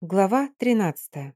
Глава 13.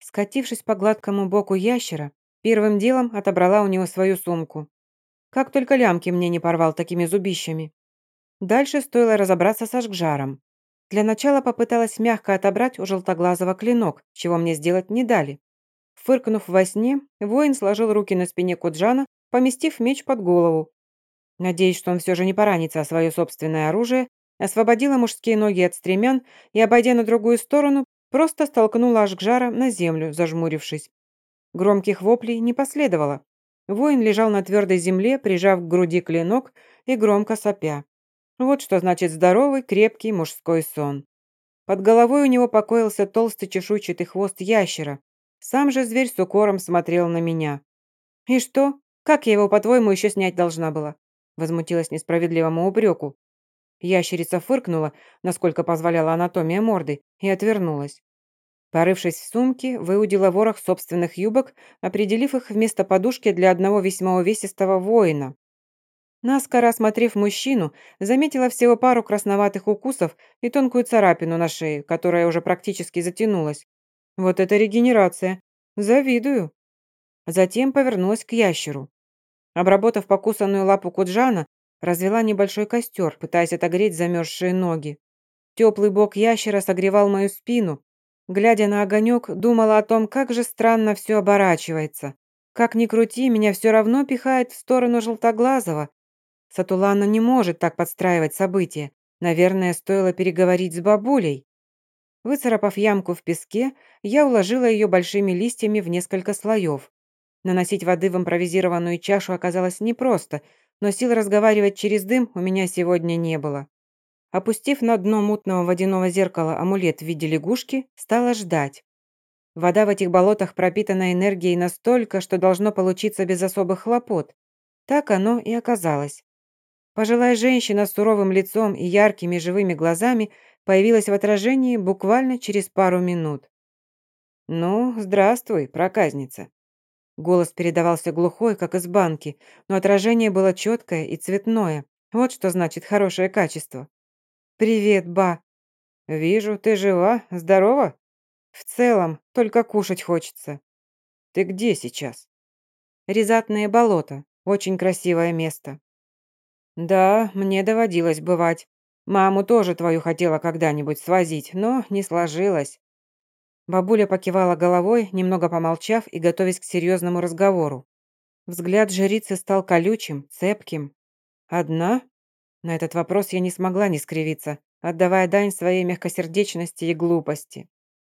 Скатившись по гладкому боку ящера, первым делом отобрала у него свою сумку. Как только лямки мне не порвал такими зубищами. Дальше стоило разобраться со жгжаром. Для начала попыталась мягко отобрать у желтоглазого клинок, чего мне сделать не дали. Фыркнув во сне, воин сложил руки на спине Куджана, поместив меч под голову. Надеясь, что он все же не поранится о свое собственное оружие, освободила мужские ноги от стремян и, обойдя на другую сторону, просто столкнула Ашгжара на землю, зажмурившись. Громких воплей не последовало. Воин лежал на твердой земле, прижав к груди клинок и громко сопя. Вот что значит здоровый, крепкий мужской сон. Под головой у него покоился толстый чешуйчатый хвост ящера. Сам же зверь с укором смотрел на меня. «И что? Как я его, по-твоему, еще снять должна была?» Возмутилась несправедливому упреку. Ящерица фыркнула, насколько позволяла анатомия морды, и отвернулась. Порывшись в сумке, выудила ворох собственных юбок, определив их вместо подушки для одного весьма увесистого воина. Наскоро осмотрев мужчину, заметила всего пару красноватых укусов и тонкую царапину на шее, которая уже практически затянулась. Вот это регенерация. Завидую. Затем повернулась к ящеру. Обработав покусанную лапу Куджана, Развела небольшой костер, пытаясь отогреть замерзшие ноги. Теплый бок ящера согревал мою спину. Глядя на огонек, думала о том, как же странно все оборачивается. Как ни крути, меня все равно пихает в сторону Желтоглазого. Сатулана не может так подстраивать события. Наверное, стоило переговорить с бабулей. Выцарапав ямку в песке, я уложила ее большими листьями в несколько слоев. Наносить воды в импровизированную чашу оказалось непросто – но сил разговаривать через дым у меня сегодня не было. Опустив на дно мутного водяного зеркала амулет в виде лягушки, стала ждать. Вода в этих болотах пропитана энергией настолько, что должно получиться без особых хлопот. Так оно и оказалось. Пожилая женщина с суровым лицом и яркими живыми глазами появилась в отражении буквально через пару минут. «Ну, здравствуй, проказница», Голос передавался глухой, как из банки, но отражение было четкое и цветное. Вот что значит хорошее качество. «Привет, ба!» «Вижу, ты жива, здорова?» «В целом, только кушать хочется». «Ты где сейчас?» «Резатные болота. Очень красивое место». «Да, мне доводилось бывать. Маму тоже твою хотела когда-нибудь свозить, но не сложилось. Бабуля покивала головой, немного помолчав и готовясь к серьезному разговору. Взгляд жрицы стал колючим, цепким. «Одна?» На этот вопрос я не смогла не скривиться, отдавая дань своей мягкосердечности и глупости.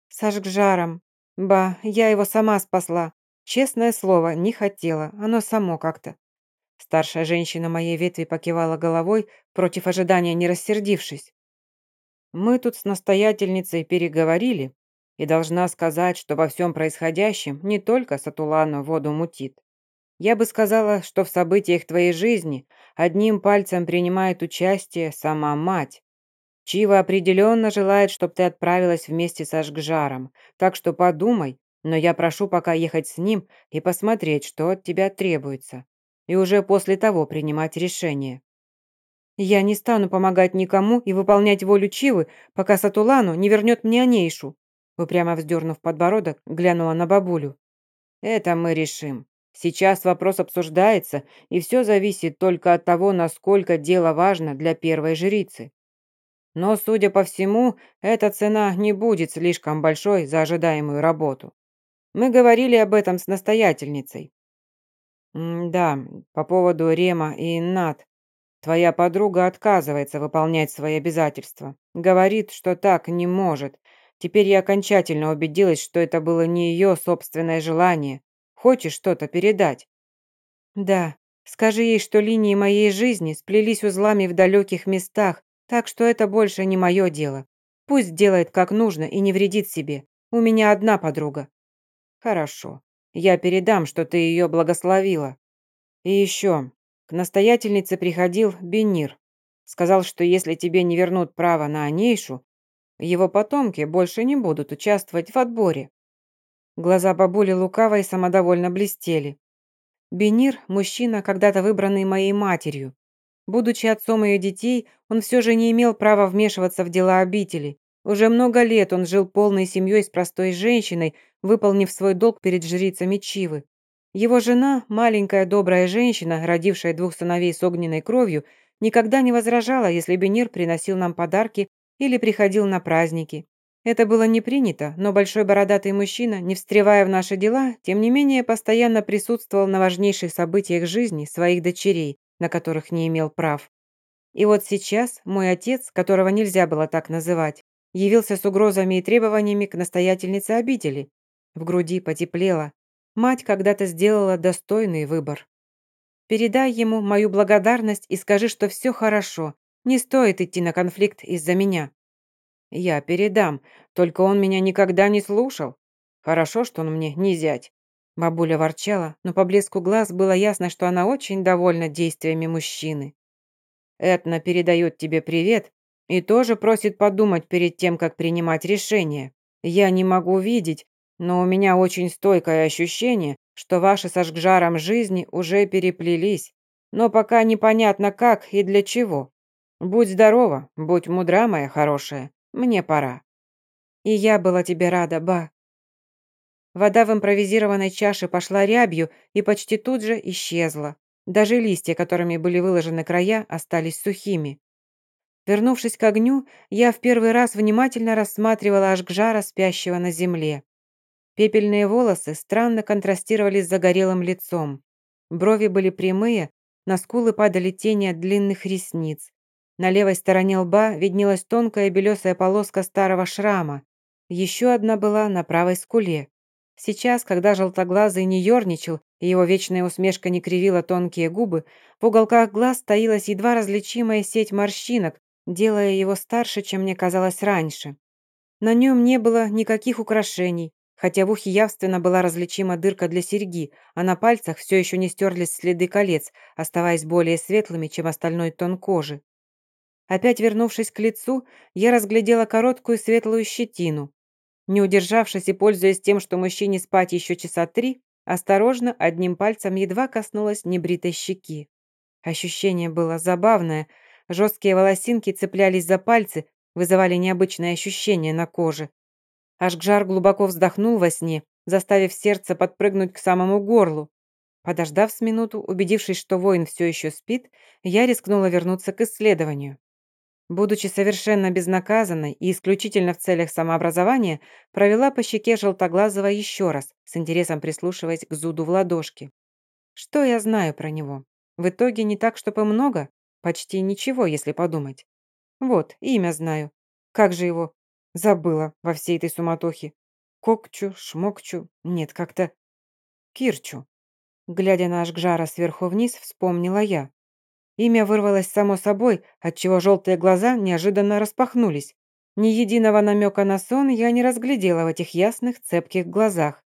«Сожг жаром. Ба, я его сама спасла. Честное слово, не хотела, оно само как-то». Старшая женщина моей ветви покивала головой, против ожидания не рассердившись. «Мы тут с настоятельницей переговорили, и должна сказать, что во всем происходящем не только Сатулану воду мутит. Я бы сказала, что в событиях твоей жизни одним пальцем принимает участие сама мать. Чива определенно желает, чтобы ты отправилась вместе со Жгжаром, так что подумай, но я прошу пока ехать с ним и посмотреть, что от тебя требуется, и уже после того принимать решение. Я не стану помогать никому и выполнять волю Чивы, пока Сатулану не вернет мне Анейшу, Упрямо вздернув подбородок, глянула на бабулю. «Это мы решим. Сейчас вопрос обсуждается, и все зависит только от того, насколько дело важно для первой жрицы. Но, судя по всему, эта цена не будет слишком большой за ожидаемую работу. Мы говорили об этом с настоятельницей. «Да, по поводу Рема и Над. Твоя подруга отказывается выполнять свои обязательства. Говорит, что так не может, Теперь я окончательно убедилась, что это было не ее собственное желание. Хочешь что-то передать?» «Да. Скажи ей, что линии моей жизни сплелись узлами в далеких местах, так что это больше не мое дело. Пусть делает как нужно и не вредит себе. У меня одна подруга». «Хорошо. Я передам, что ты ее благословила. И еще. К настоятельнице приходил Бенир. Сказал, что если тебе не вернут право на Анейшу, его потомки больше не будут участвовать в отборе. Глаза бабули лукаво и самодовольно блестели. Бенир – мужчина, когда-то выбранный моей матерью. Будучи отцом ее детей, он все же не имел права вмешиваться в дела обители, Уже много лет он жил полной семьей с простой женщиной, выполнив свой долг перед жрицами Чивы. Его жена, маленькая добрая женщина, родившая двух сыновей с огненной кровью, никогда не возражала, если Бенир приносил нам подарки или приходил на праздники. Это было не принято, но большой бородатый мужчина, не встревая в наши дела, тем не менее постоянно присутствовал на важнейших событиях жизни своих дочерей, на которых не имел прав. И вот сейчас мой отец, которого нельзя было так называть, явился с угрозами и требованиями к настоятельнице обители. В груди потеплело. Мать когда-то сделала достойный выбор. Передай ему мою благодарность и скажи, что все хорошо. Не стоит идти на конфликт из-за меня. Я передам, только он меня никогда не слушал. Хорошо, что он мне не зять. Бабуля ворчала, но по блеску глаз было ясно, что она очень довольна действиями мужчины. Этна передает тебе привет и тоже просит подумать перед тем, как принимать решение. Я не могу видеть, но у меня очень стойкое ощущение, что ваши со Жгжаром жизни уже переплелись, но пока непонятно как и для чего. Будь здорова, будь мудра, моя хорошая, мне пора». «И я была тебе рада, ба». Вода в импровизированной чаше пошла рябью и почти тут же исчезла. Даже листья, которыми были выложены края, остались сухими. Вернувшись к огню, я в первый раз внимательно рассматривала Ашгжара, спящего на земле. Пепельные волосы странно контрастировали с загорелым лицом. Брови были прямые, на скулы падали тени от длинных ресниц. На левой стороне лба виднелась тонкая белесая полоска старого шрама. Еще одна была на правой скуле. Сейчас, когда желтоглазый не ерничал, и его вечная усмешка не кривила тонкие губы, в уголках глаз таилась едва различимая сеть морщинок, делая его старше, чем мне казалось раньше. На нем не было никаких украшений, хотя в ухе явственно была различима дырка для серьги, а на пальцах все еще не стерлись следы колец, оставаясь более светлыми, чем остальной тон кожи. Опять вернувшись к лицу, я разглядела короткую светлую щетину. Не удержавшись и пользуясь тем, что мужчине спать еще часа три, осторожно, одним пальцем едва коснулась небритой щеки. Ощущение было забавное. Жесткие волосинки цеплялись за пальцы, вызывали необычное ощущение на коже. Ашгжар глубоко вздохнул во сне, заставив сердце подпрыгнуть к самому горлу. Подождав с минуту, убедившись, что воин все еще спит, я рискнула вернуться к исследованию. Будучи совершенно безнаказанной и исключительно в целях самообразования, провела по щеке Желтоглазого еще раз, с интересом прислушиваясь к зуду в ладошке. Что я знаю про него? В итоге не так, чтобы много, почти ничего, если подумать. Вот, имя знаю. Как же его? Забыла во всей этой суматохе. Кокчу, шмокчу, нет, как-то... Кирчу. Глядя на Ашгжара сверху вниз, вспомнила я. Имя вырвалось само собой, отчего желтые глаза неожиданно распахнулись. Ни единого намека на сон я не разглядела в этих ясных, цепких глазах.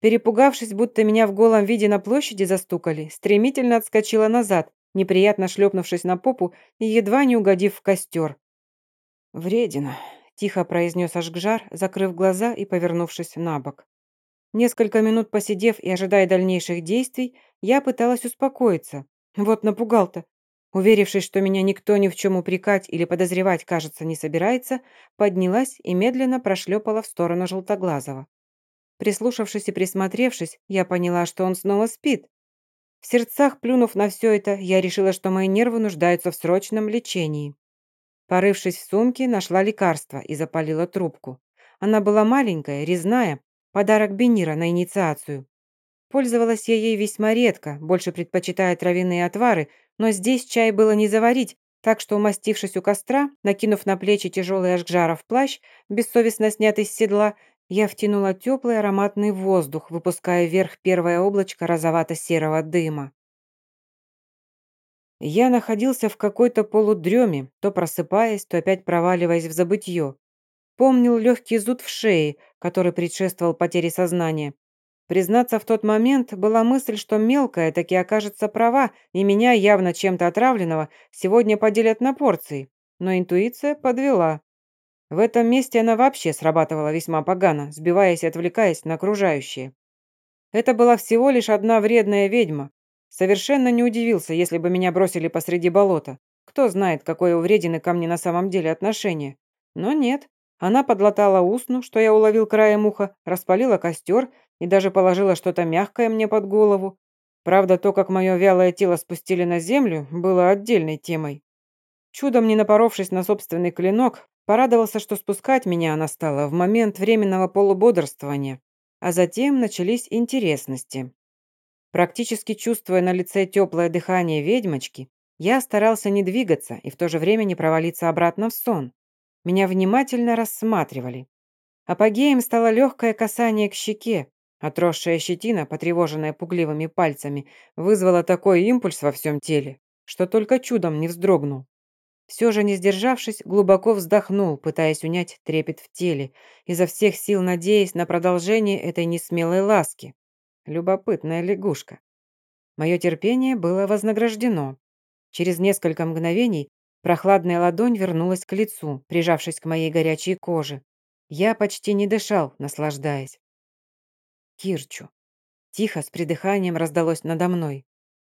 Перепугавшись, будто меня в голом виде на площади застукали, стремительно отскочила назад, неприятно шлепнувшись на попу и едва не угодив в костер. «Вредина», тихо произнес Ашгжар, закрыв глаза и повернувшись на бок. Несколько минут посидев и ожидая дальнейших действий, я пыталась успокоиться. Вот напугал-то. Уверившись, что меня никто ни в чем упрекать или подозревать, кажется, не собирается, поднялась и медленно прошлепала в сторону Желтоглазого. Прислушавшись и присмотревшись, я поняла, что он снова спит. В сердцах, плюнув на все это, я решила, что мои нервы нуждаются в срочном лечении. Порывшись в сумке, нашла лекарство и запалила трубку. Она была маленькая, резная, подарок Бенира на инициацию. Пользовалась я ей весьма редко, больше предпочитая травяные отвары, но здесь чай было не заварить, так что, умастившись у костра, накинув на плечи тяжелый ашгжаров плащ, бессовестно снятый с седла, я втянула теплый ароматный воздух, выпуская вверх первое облачко розовато-серого дыма. Я находился в какой-то полудреме, то просыпаясь, то опять проваливаясь в забытье. Помнил легкий зуд в шее, который предшествовал потере сознания. Признаться, в тот момент была мысль, что мелкая таки окажется права, и меня, явно чем-то отравленного, сегодня поделят на порции. Но интуиция подвела. В этом месте она вообще срабатывала весьма погано, сбиваясь и отвлекаясь на окружающее. Это была всего лишь одна вредная ведьма, Совершенно не удивился, если бы меня бросили посреди болота. Кто знает, какое у вредины ко мне на самом деле отношение. Но нет, Она подлатала усну, что я уловил краем уха, распалила костер и даже положила что-то мягкое мне под голову. Правда, то, как мое вялое тело спустили на землю, было отдельной темой. Чудом не напоровшись на собственный клинок, порадовался, что спускать меня она стала в момент временного полубодрствования, а затем начались интересности. Практически чувствуя на лице теплое дыхание ведьмочки, я старался не двигаться и в то же время не провалиться обратно в сон. Меня внимательно рассматривали. Апогеем стало легкое касание к щеке. Отросшая щетина, потревоженная пугливыми пальцами, вызвала такой импульс во всем теле, что только чудом не вздрогнул. Все же, не сдержавшись, глубоко вздохнул, пытаясь унять трепет в теле, изо всех сил надеясь на продолжение этой несмелой ласки. Любопытная лягушка. Мое терпение было вознаграждено. Через несколько мгновений Прохладная ладонь вернулась к лицу, прижавшись к моей горячей коже. Я почти не дышал, наслаждаясь. Кирчу. Тихо, с придыханием раздалось надо мной.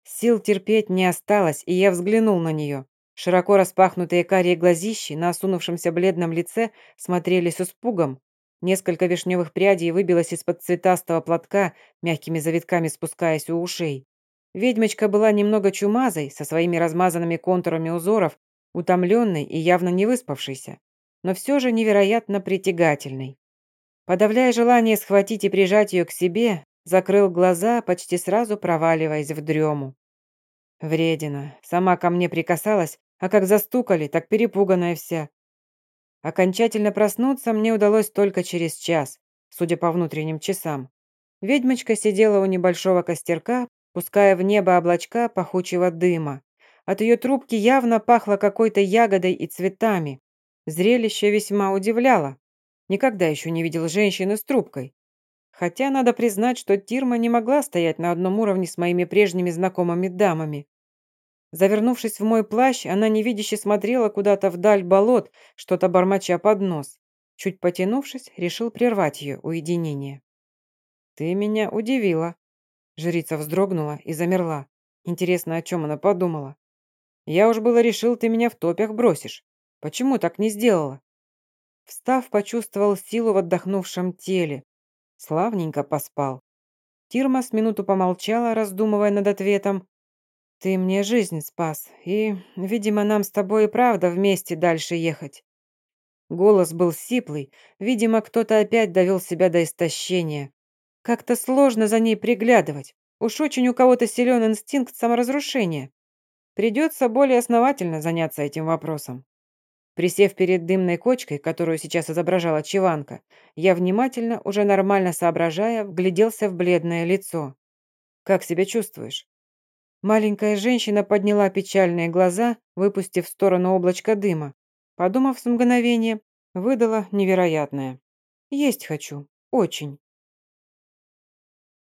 Сил терпеть не осталось, и я взглянул на нее. Широко распахнутые карие глазищи на осунувшемся бледном лице смотрели с испугом. Несколько вишневых прядей выбилось из-под цветастого платка, мягкими завитками спускаясь у ушей. Ведьмочка была немного чумазой, со своими размазанными контурами узоров, утомленный и явно не выспавшийся, но все же невероятно притягательный. Подавляя желание схватить и прижать ее к себе, закрыл глаза, почти сразу проваливаясь в дрему. Вредина. Сама ко мне прикасалась, а как застукали, так перепуганная вся. Окончательно проснуться мне удалось только через час, судя по внутренним часам. Ведьмочка сидела у небольшого костерка, пуская в небо облачка пахучего дыма. От ее трубки явно пахло какой-то ягодой и цветами. Зрелище весьма удивляло. Никогда еще не видел женщины с трубкой. Хотя надо признать, что Тирма не могла стоять на одном уровне с моими прежними знакомыми дамами. Завернувшись в мой плащ, она невидяще смотрела куда-то вдаль болот, что-то бормоча под нос. Чуть потянувшись, решил прервать ее уединение. «Ты меня удивила». Жрица вздрогнула и замерла. Интересно, о чем она подумала. Я уж было решил, ты меня в топях бросишь. Почему так не сделала?» Встав, почувствовал силу в отдохнувшем теле. Славненько поспал. Тирма с минуту помолчала, раздумывая над ответом. «Ты мне жизнь спас, и, видимо, нам с тобой и правда вместе дальше ехать». Голос был сиплый, видимо, кто-то опять довел себя до истощения. Как-то сложно за ней приглядывать. Уж очень у кого-то силен инстинкт саморазрушения. Придется более основательно заняться этим вопросом. Присев перед дымной кочкой, которую сейчас изображала Чиванка, я внимательно, уже нормально соображая, вгляделся в бледное лицо. «Как себя чувствуешь?» Маленькая женщина подняла печальные глаза, выпустив в сторону облачко дыма. Подумав с мгновение, выдала невероятное. «Есть хочу. Очень».